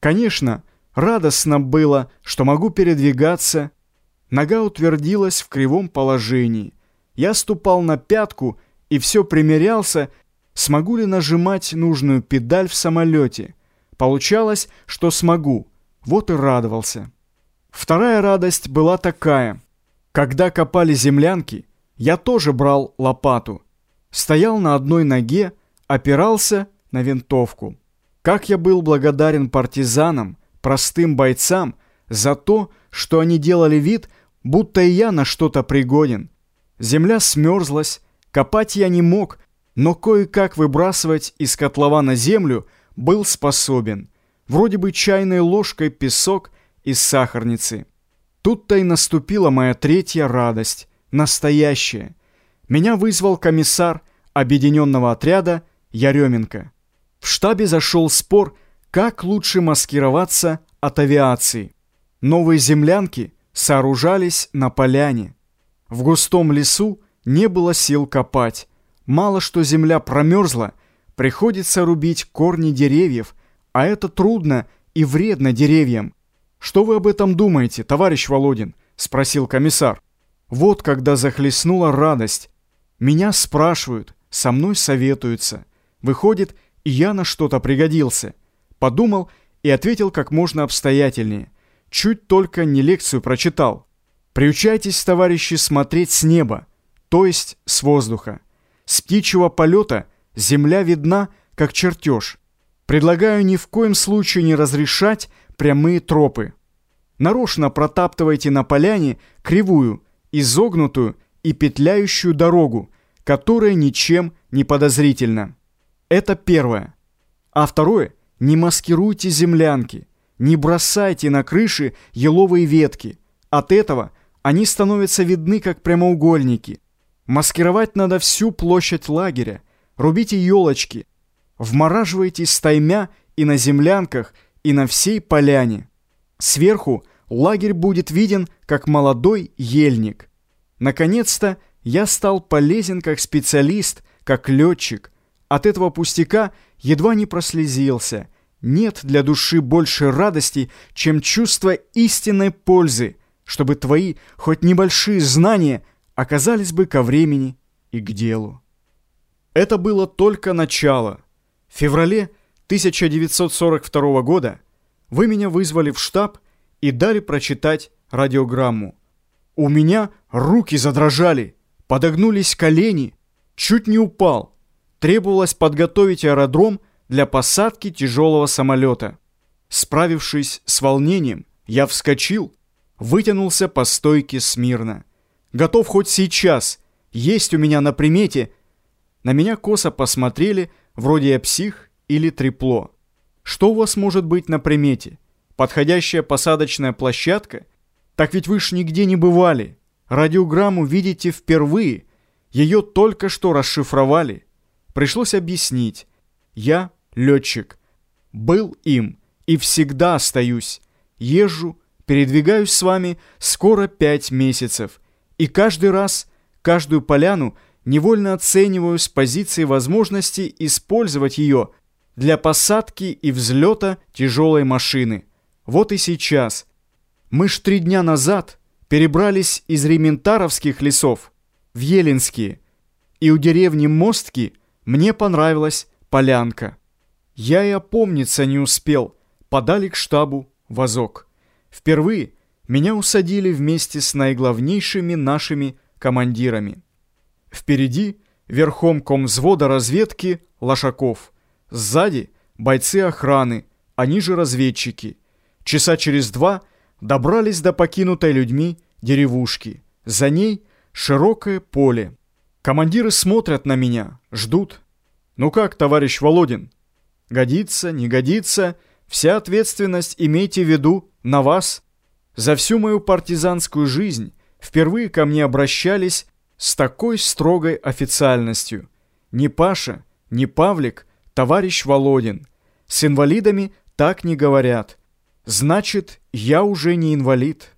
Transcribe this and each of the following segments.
Конечно, радостно было, что могу передвигаться. Нога утвердилась в кривом положении. Я ступал на пятку и все примерялся, смогу ли нажимать нужную педаль в самолете. Получалось, что смогу. Вот и радовался. Вторая радость была такая. Когда копали землянки, я тоже брал лопату. Стоял на одной ноге, опирался на винтовку. Как я был благодарен партизанам, простым бойцам, за то, что они делали вид, будто и я на что-то пригоден. Земля смерзлась, копать я не мог, но кое-как выбрасывать из котлована землю был способен. Вроде бы чайной ложкой песок из сахарницы. Тут-то и наступила моя третья радость, настоящая. Меня вызвал комиссар объединенного отряда Яременко. В штабе зашел спор, как лучше маскироваться от авиации. Новые землянки сооружались на поляне. В густом лесу не было сил копать. Мало что земля промерзла, приходится рубить корни деревьев, а это трудно и вредно деревьям. «Что вы об этом думаете, товарищ Володин?» – спросил комиссар. Вот когда захлестнула радость. Меня спрашивают, со мной советуются. Выходит, и я на что-то пригодился. Подумал и ответил как можно обстоятельнее. Чуть только не лекцию прочитал. Приучайтесь, товарищи, смотреть с неба, то есть с воздуха. С птичьего полета земля видна, как чертеж. Предлагаю ни в коем случае не разрешать прямые тропы. Нарочно протаптывайте на поляне кривую, изогнутую и петляющую дорогу, которая ничем не подозрительна. Это первое. А второе, не маскируйте землянки, не бросайте на крыши еловые ветки. От этого они становятся видны как прямоугольники. Маскировать надо всю площадь лагеря, рубите елочки, вмораживайте стаймя и на землянках, и на всей поляне. Сверху лагерь будет виден, как молодой ельник. Наконец-то я стал полезен как специалист, как летчик. От этого пустяка едва не прослезился. Нет для души больше радости, чем чувство истинной пользы, чтобы твои хоть небольшие знания оказались бы ко времени и к делу. Это было только начало. В феврале 1942 года вы меня вызвали в штаб и дали прочитать радиограмму. У меня руки задрожали, подогнулись колени, чуть не упал. Требовалось подготовить аэродром для посадки тяжелого самолета. Справившись с волнением, я вскочил, вытянулся по стойке смирно. Готов хоть сейчас, есть у меня на примете. На меня косо посмотрели, вроде я псих или трепло. Что у вас может быть на примете? Подходящая посадочная площадка? Так ведь вы ж нигде не бывали. Радиограмму видите впервые. Ее только что расшифровали. Пришлось объяснить. Я летчик. Был им и всегда остаюсь. Езжу, передвигаюсь с вами скоро пять месяцев. И каждый раз, каждую поляну невольно оцениваю с позиции возможности использовать ее – для посадки и взлета тяжелой машины. Вот и сейчас. Мы ж три дня назад перебрались из Рементаровских лесов в Еленские, и у деревни Мостки мне понравилась полянка. Я и опомниться не успел, подали к штабу вазок. Впервые меня усадили вместе с наиглавнейшими нашими командирами. Впереди верхом комвзвода разведки Лошаков – Сзади бойцы охраны, они же разведчики. Часа через два добрались до покинутой людьми деревушки. За ней широкое поле. Командиры смотрят на меня, ждут. Ну как, товарищ Володин? Годится, не годится, вся ответственность имейте в виду на вас. За всю мою партизанскую жизнь впервые ко мне обращались с такой строгой официальностью. Ни Паша, ни Павлик товарищ Володин, с инвалидами так не говорят. Значит, я уже не инвалид.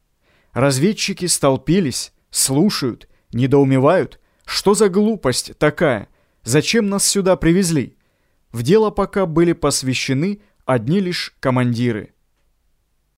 Разведчики столпились, слушают, недоумевают. Что за глупость такая? Зачем нас сюда привезли? В дело пока были посвящены одни лишь командиры.